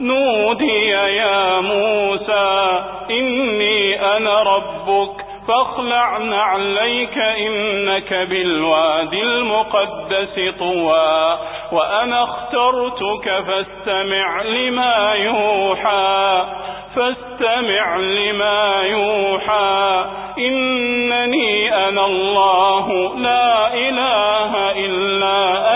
نودي يا موسى إني أنا ربك فاخلع نعليك إنك بالواد المقدس طوى وأنا اخترتك فاستمع لما يوحى فاستمع لما يوحى إنني أنا الله لا إله إلا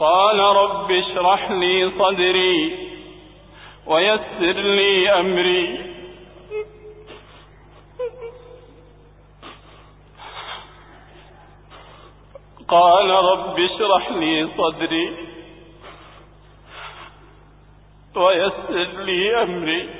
قال رب اشرح لي صدري ويسر لي أمري. قال رب اشرح لي صدري ويسر لي أمري.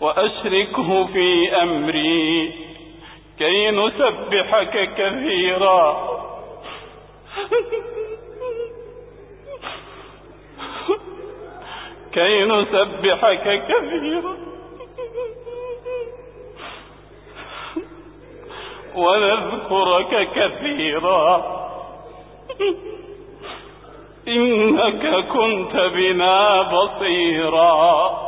وأشركه في أمري كي نسبحك كثيرا. كي نسبحك كثيرا. ونذكرك كثيرا. إنك كنت بنا بصيرا.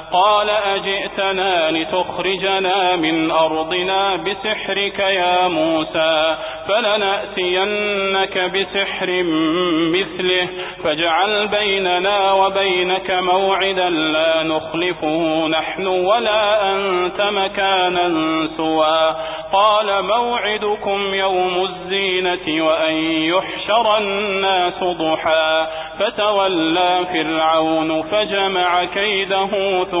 قال أجئتنا لتخرجنا من أرضنا بسحرك يا موسى فلنأتينك بسحر مثله فاجعل بيننا وبينك موعدا لا نخلفه نحن ولا أنت مكانا سوى. قال موعدكم يوم الزينة وأن يحشر الناس ضحى فتولى فرعون فجمع كيده ثم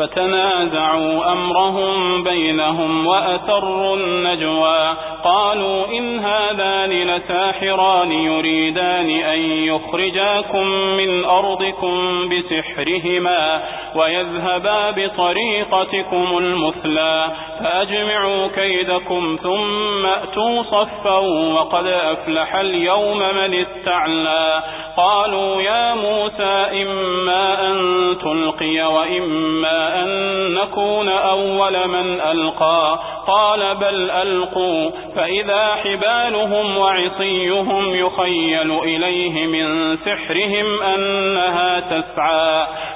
فتنازعوا أمرهم بينهم وأسروا النجوى. قالوا إن هذان لساحران يريدان أن يخرجاكم من أرضكم بسحرهما ويذهبا بطريقتكم المثلى. فأجمعوا كيدكم ثم أتوا صفا وقد أفلح اليوم من استعلى. قالوا يا موسى إما أن تلقي وإما أن نكون أول من ألقى. قال بل ألقوا. فإذا حبالهم وعصيهم يخيل إليه من سحرهم أنها تسعى.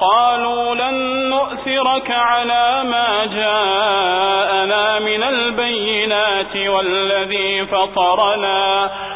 قالوا لن نؤثرك على ما جاءنا من البينات والذي فطرنا.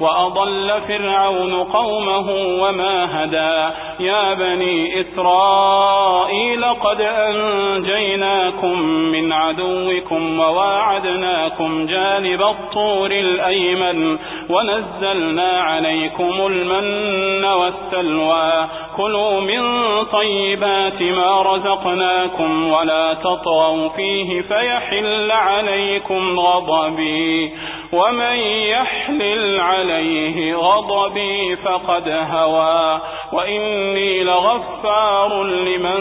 وأضل فرعون قومه وما هدى. يا بني إسرائيل قد أنجيناكم من عدوكم وواعدناكم جانب الطور الأيمن ونزلنا عليكم المن والسلوى. كلوا من طيبات ما رزقناكم ولا تطغوا فيه فيحل عليكم غضبي. ومن يحلل عليه غضبي فقد هوى وإني لغفار لمن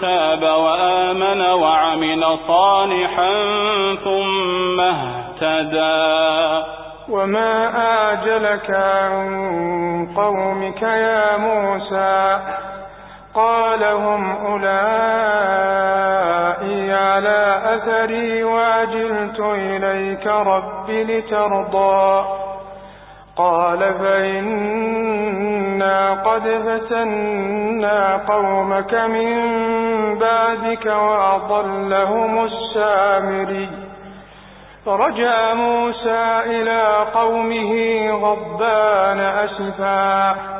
تاب وآمن وعمل صالحا ثم اهتدى وما آجلك عن قومك يا موسى قال هم أولئي على أثري وعجلت إليك رب لترضى. قال فإنا قد فتنا قومك من بعدك وأضلهم السامري. فرجع موسى إلى قومه غضبان أسفا.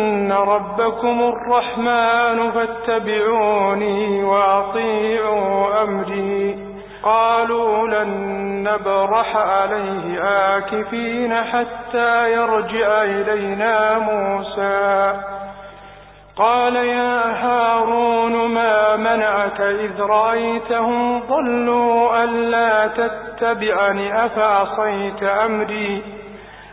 ربكم الرحمن فاتبعوني وأطيعوا أمري. قالوا لن نبرح عليه آكفين حتى يرجع إلينا موسى. قال يا هارون ما منعك إذ رأيتهم ضلوا ألا تتبعني أفعصيت أمري؟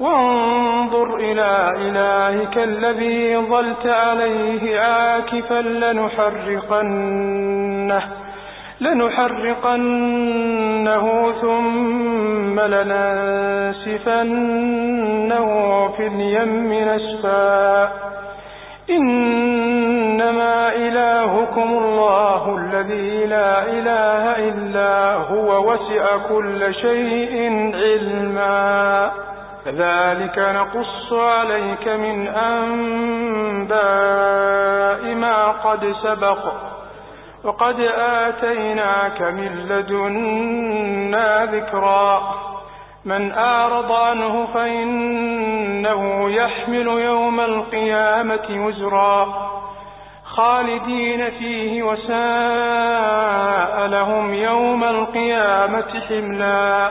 وانظر إلى إلهك الذي ظلت عليه عاكفا لنحرقنه لنحرقنه ثم لننسفنه في اليم نسفا. إنما إلهكم الله الذي لا إله إلا هو وسع كل شيء علما. كذلك نقص عليك من أنباء ما قد سبق وقد آتيناك من لدنا ذكرا من أعرض عنه فإنه يحمل يوم القيامة وزرا خالدين فيه وساء لهم يوم القيامة حملا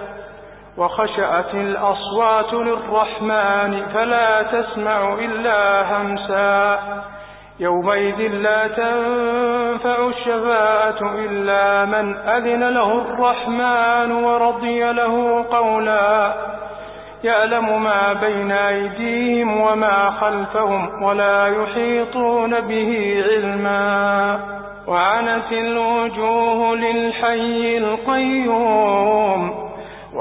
وخشعت الأصوات للرحمن فلا تسمع إلا همسا. يومئذ لا تنفع الشفاعة إلا من أذن له الرحمن ورضي له قولا. يعلم ما بين أيديهم وما خلفهم ولا يحيطون به علما. وعنت الوجوه للحي القيوم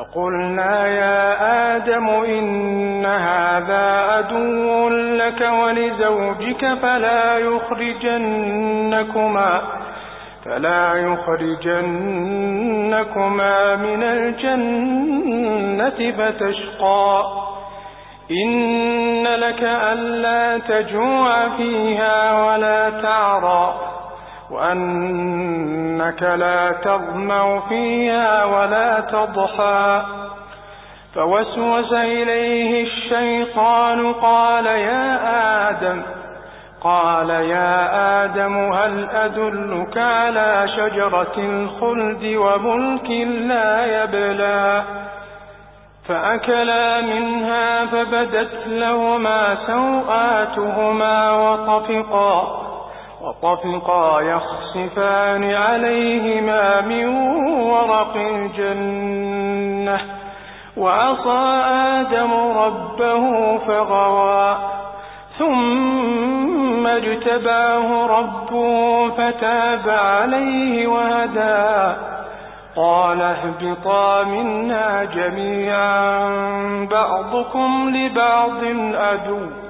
فقلنا يا آدم إن هذا عدو لك ولزوجك فلا يخرجنكما فلا يخرجنكما من الجنة فتشقى. إن لك ألا تجوع فيها ولا تعرى. وأنك لا تظمأ فيها ولا تضحى. فوسوس إليه الشيطان قال يا آدم قال يا آدم هل أدلك على شجرة الخلد وملك لا يبلى؟ فأكلا منها فبدت لهما سوآتهما وطفقا. وطفقا يخصفان عليهما من ورق الجنة. وعصى آدم ربه فغوى. ثم اجتباه ربه فتاب عليه وهدى. قال اهبطا منا جميعا بعضكم لبعض أدو.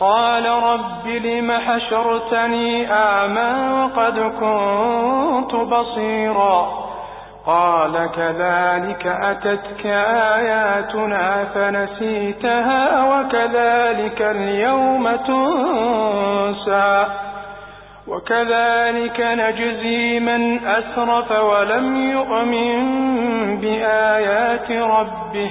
قال رب لم حشرتني أعمى وقد كنت بصيرا قال كذلك أتتك آياتنا فنسيتها وكذلك اليوم تنسى وكذلك نجزي من أسرف ولم يؤمن بآيات ربه